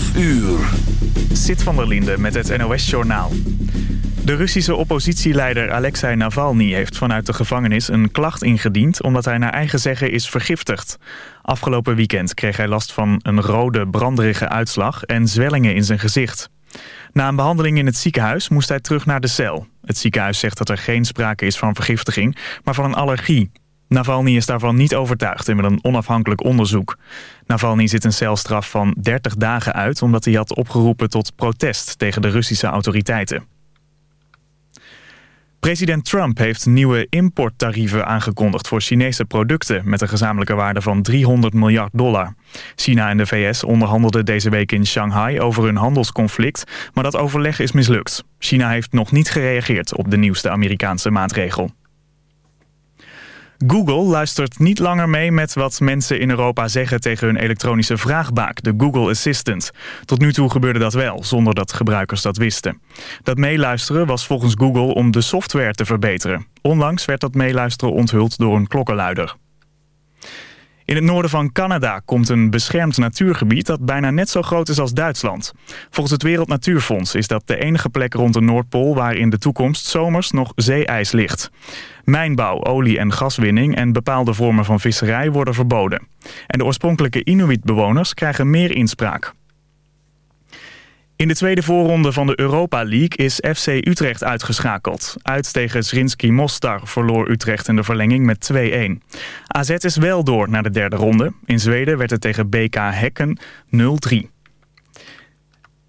12 uur. Sit van der Linde met het NOS-journaal. De Russische oppositieleider Alexei Navalny heeft vanuit de gevangenis een klacht ingediend... omdat hij naar eigen zeggen is vergiftigd. Afgelopen weekend kreeg hij last van een rode, branderige uitslag en zwellingen in zijn gezicht. Na een behandeling in het ziekenhuis moest hij terug naar de cel. Het ziekenhuis zegt dat er geen sprake is van vergiftiging, maar van een allergie. Navalny is daarvan niet overtuigd wil een onafhankelijk onderzoek. Navalny zit een celstraf van 30 dagen uit... omdat hij had opgeroepen tot protest tegen de Russische autoriteiten. President Trump heeft nieuwe importtarieven aangekondigd voor Chinese producten... met een gezamenlijke waarde van 300 miljard dollar. China en de VS onderhandelden deze week in Shanghai over hun handelsconflict... maar dat overleg is mislukt. China heeft nog niet gereageerd op de nieuwste Amerikaanse maatregel. Google luistert niet langer mee met wat mensen in Europa zeggen tegen hun elektronische vraagbaak, de Google Assistant. Tot nu toe gebeurde dat wel, zonder dat gebruikers dat wisten. Dat meeluisteren was volgens Google om de software te verbeteren. Onlangs werd dat meeluisteren onthuld door een klokkenluider. In het noorden van Canada komt een beschermd natuurgebied dat bijna net zo groot is als Duitsland. Volgens het Wereld Natuurfonds is dat de enige plek rond de Noordpool waar in de toekomst zomers nog zeeijs ligt. Mijnbouw, olie- en gaswinning en bepaalde vormen van visserij worden verboden. En de oorspronkelijke Inuit-bewoners krijgen meer inspraak. In de tweede voorronde van de Europa League is FC Utrecht uitgeschakeld. Uit tegen Zrinski Mostar verloor Utrecht in de verlenging met 2-1. AZ is wel door naar de derde ronde. In Zweden werd het tegen BK Hekken 0-3.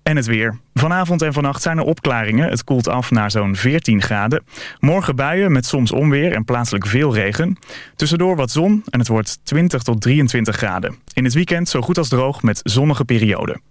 En het weer. Vanavond en vannacht zijn er opklaringen. Het koelt af naar zo'n 14 graden. Morgen buien met soms onweer en plaatselijk veel regen. Tussendoor wat zon en het wordt 20 tot 23 graden. In het weekend zo goed als droog met zonnige perioden.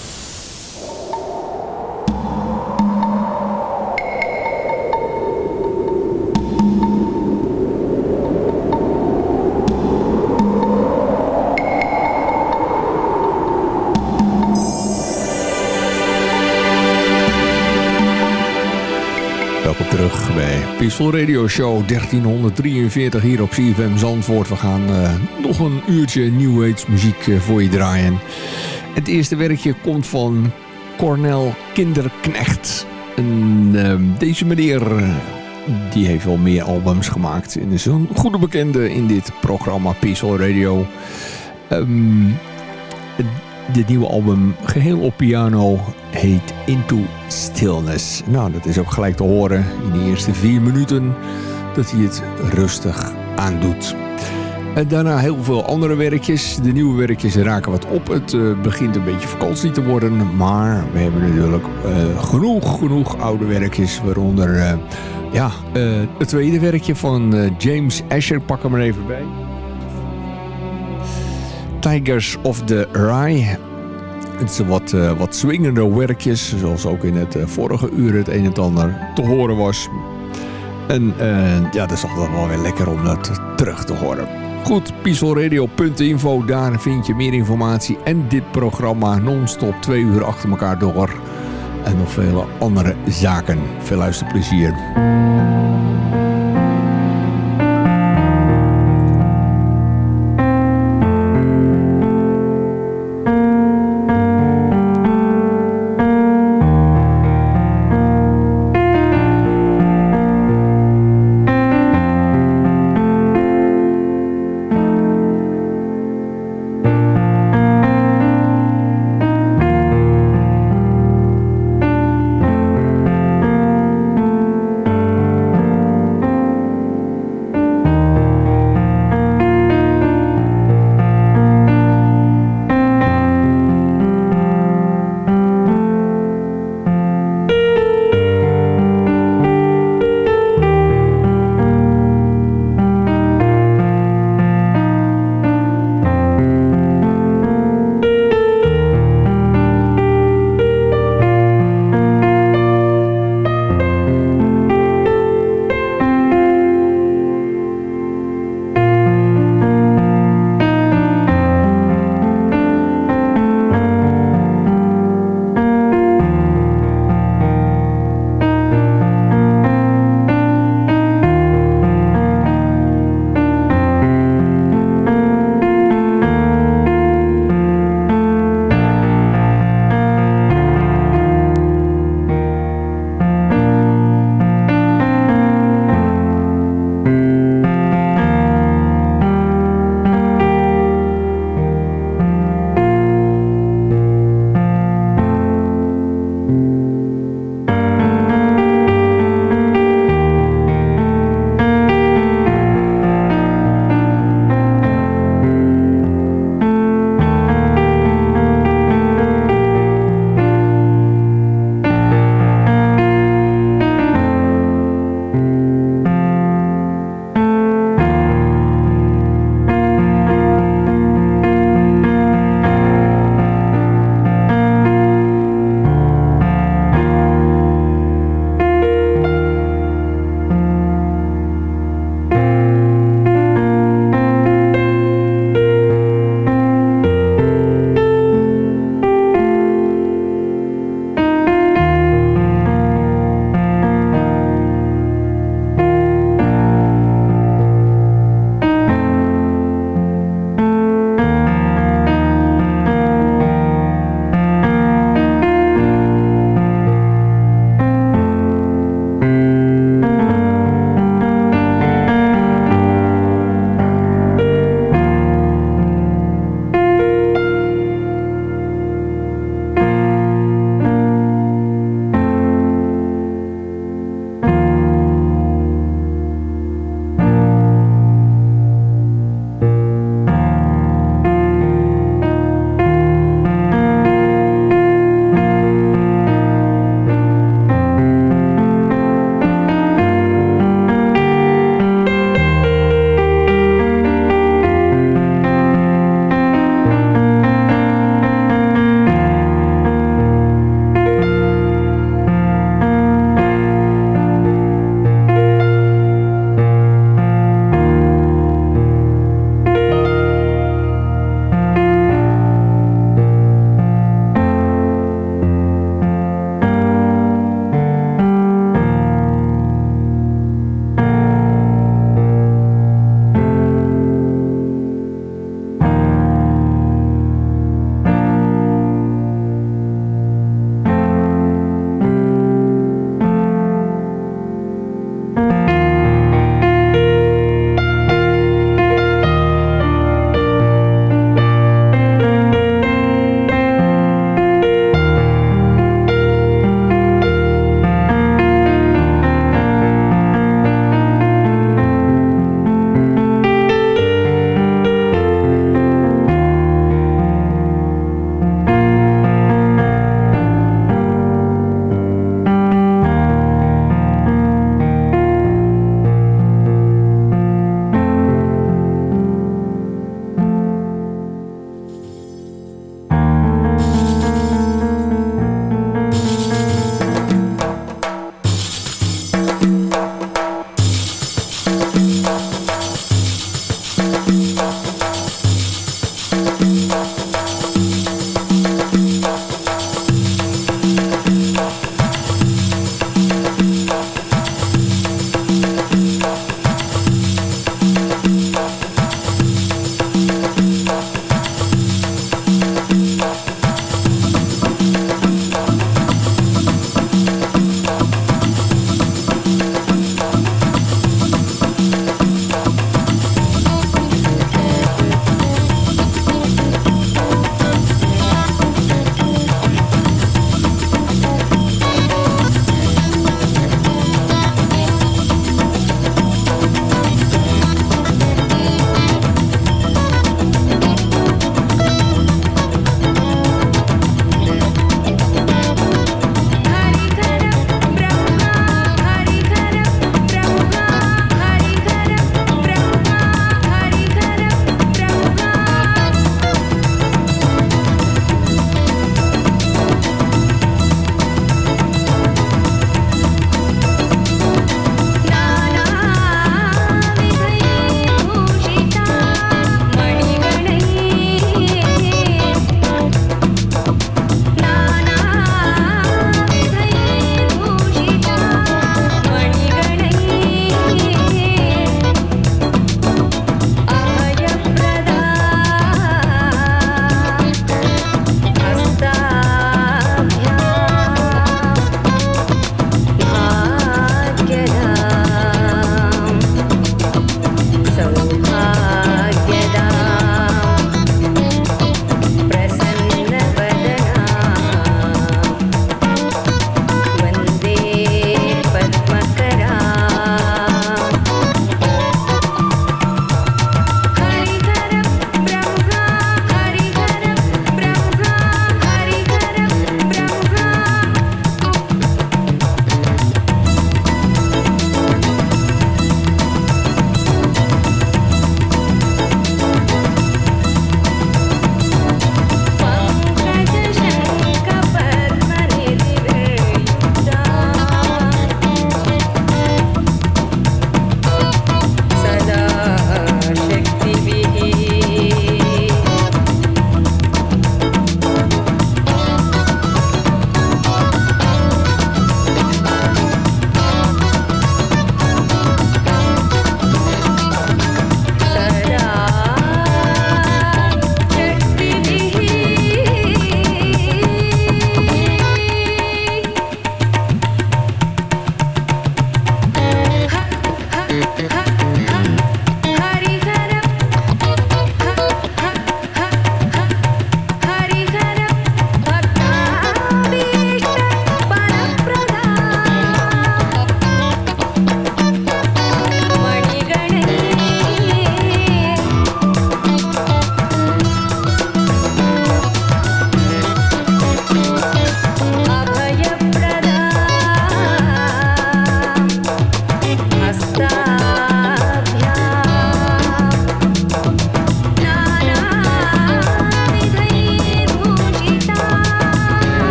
Bij Peaceful Radio Show 1343 hier op CFM Zandvoort. We gaan eh, nog een uurtje New Age muziek eh, voor je draaien. Het eerste werkje komt van Cornel Kinderknecht. Ehm, deze meneer die heeft wel meer albums gemaakt. En is een goede bekende in dit programma Peaceful Radio. Ehm, dit nieuwe album, geheel op piano, heet Into Stillness. Nou, dat is ook gelijk te horen in de eerste vier minuten dat hij het rustig aandoet. En daarna heel veel andere werkjes. De nieuwe werkjes raken wat op. Het eh, begint een beetje vakantie te worden. Maar we hebben natuurlijk eh, genoeg, genoeg oude werkjes. Waaronder eh, ja, het tweede werkje van James Asher. Pak hem er even bij. Tigers of the Rye. Het is wat, uh, wat swingender werkjes, zoals ook in het uh, vorige uur het een en ander te horen was. En uh, ja, dat is altijd wel weer lekker om dat terug te horen. Goed, peacefulradio.info, daar vind je meer informatie en dit programma non-stop twee uur achter elkaar door. En nog vele andere zaken. Veel luisterplezier.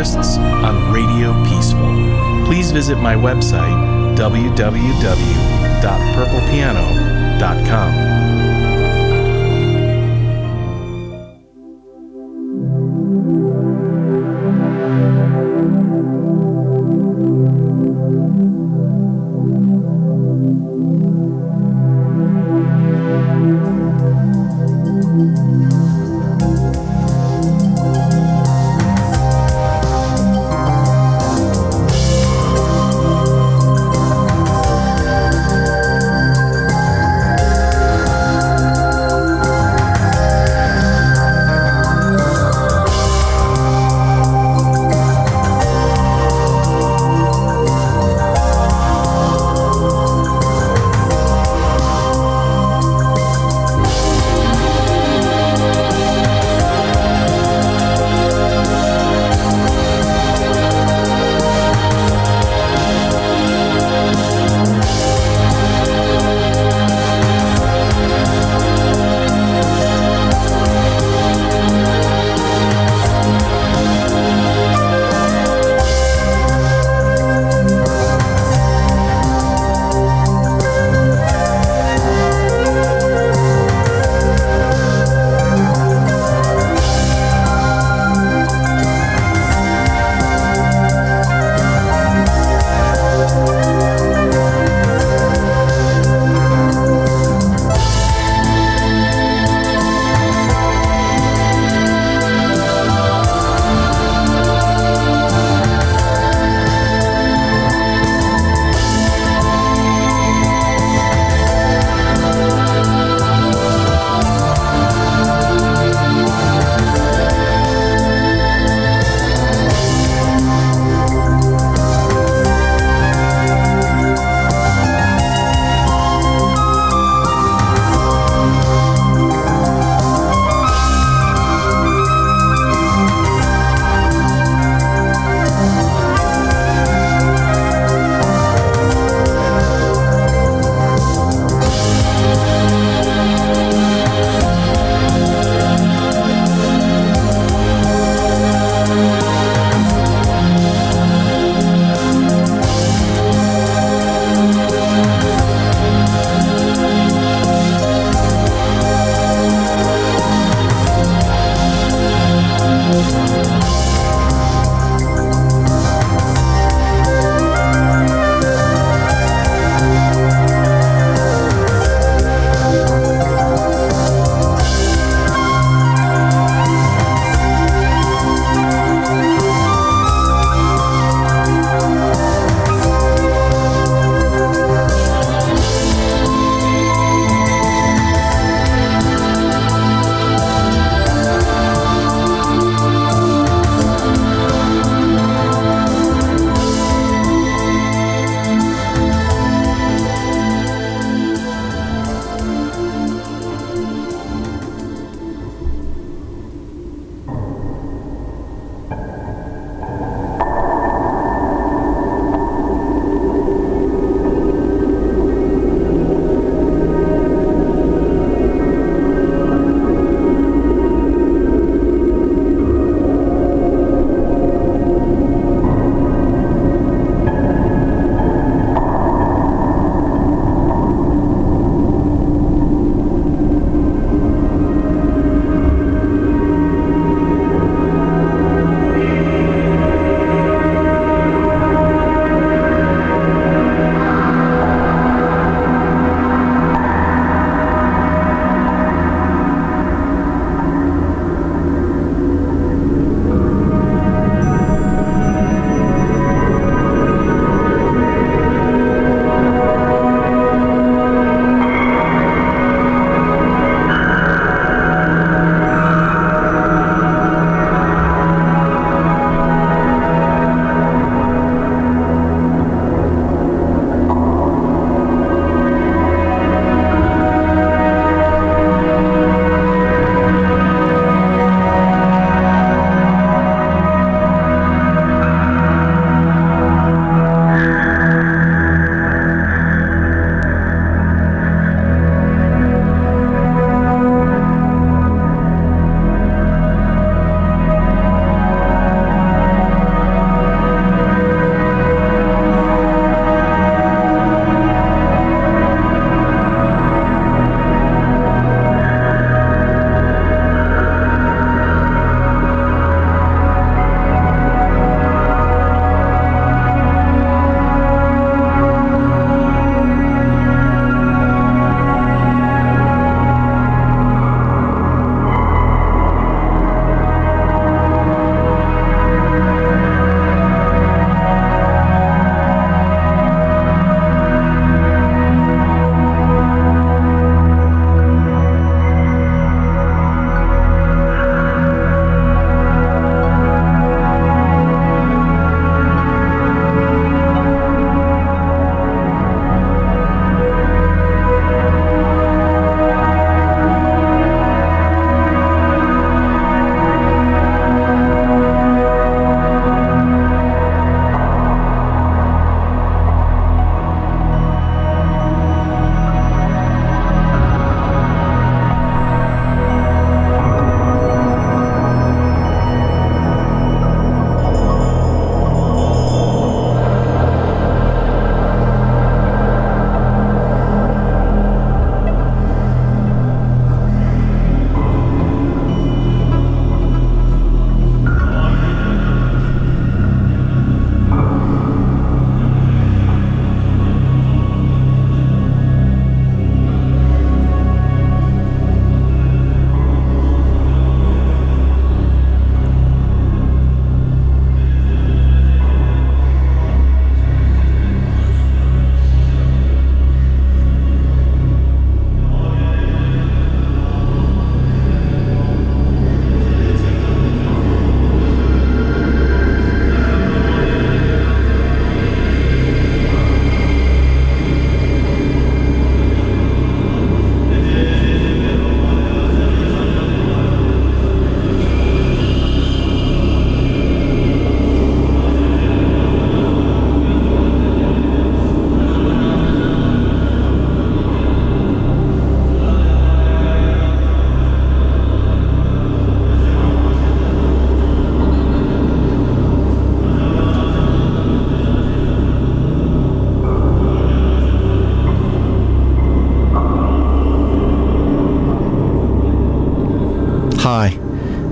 Artists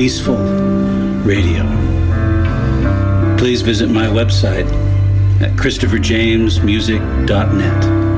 Peaceful Radio. Please visit my website at christopherjamesmusic.net.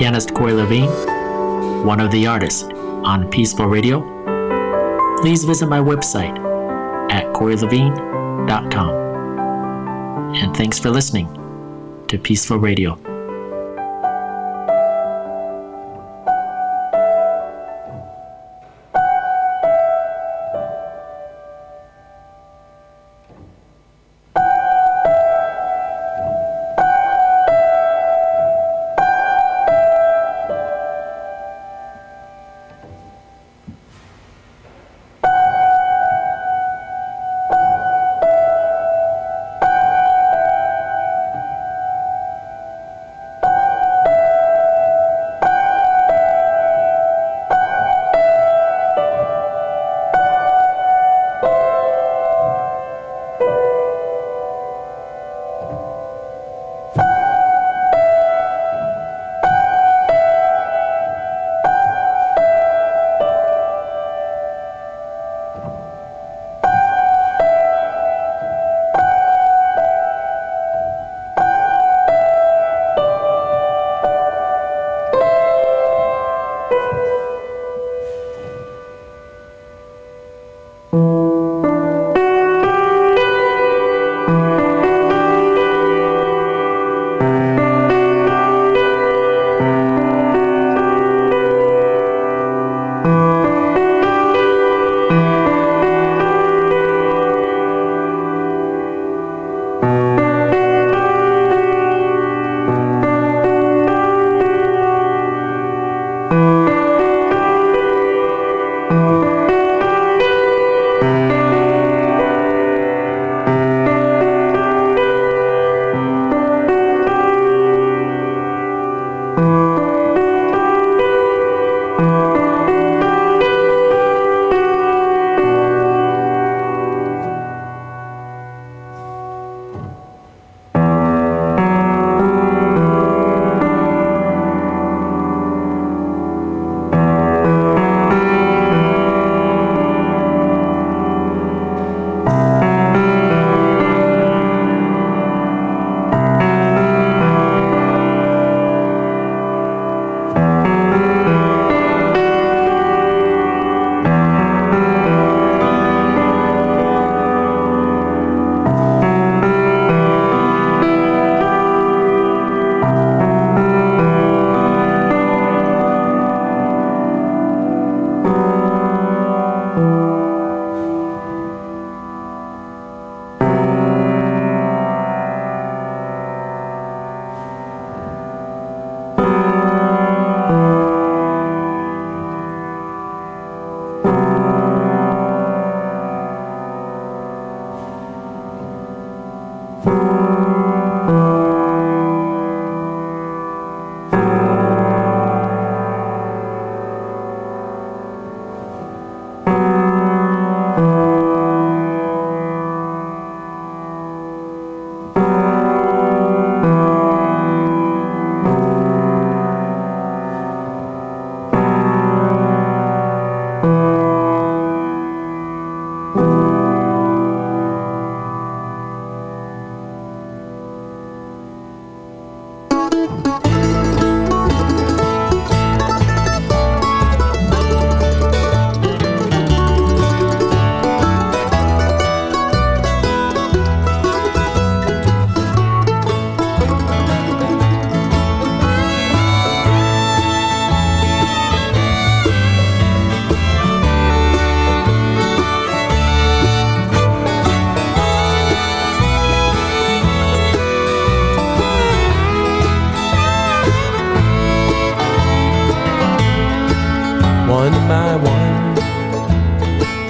pianist Corey Levine, one of the artists on Peaceful Radio, please visit my website at corylevine.com. And thanks for listening to Peaceful Radio.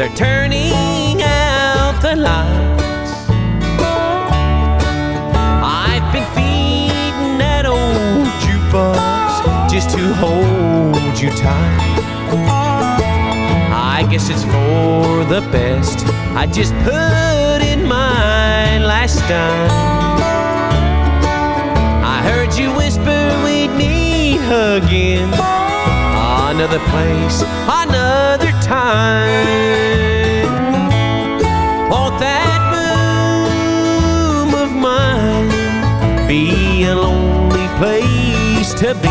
They're turning out the lights. I've been feeding that old jukebox just to hold you tight. I guess it's for the best. I just put in my last time. I heard you whisper we'd meet again another place, another time. used to be.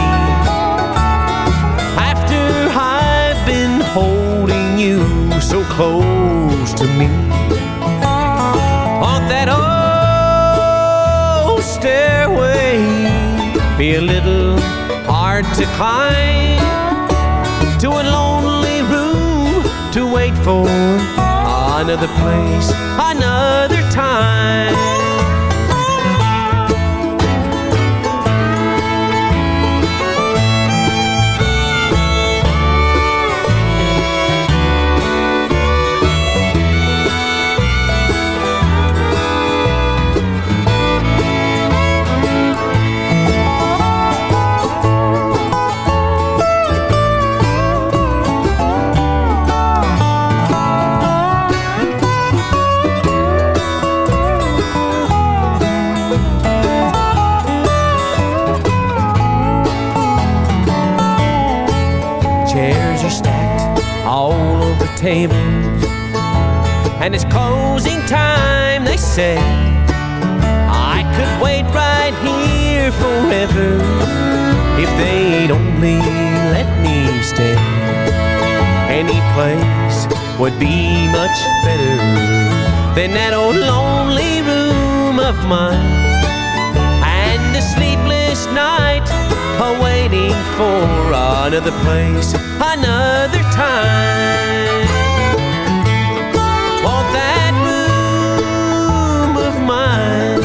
After I've been holding you so close to me on that old stairway, be a little hard to climb to a lonely room to wait for another place, another time. Tables. And it's closing time, they say. I could wait right here forever if they'd only let me stay. Any place would be much better than that old lonely room of mine. And a sleepless night awaiting for another place, another time. Won't that room of mine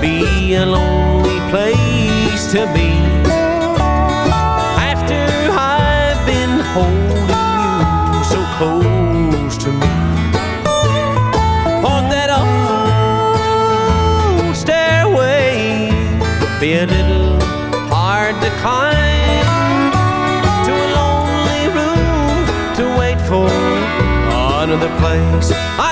be a lonely place to be. After I've been holding you so close to me. On that old stairway, be a little hard to a lonely room to wait for. Another place, another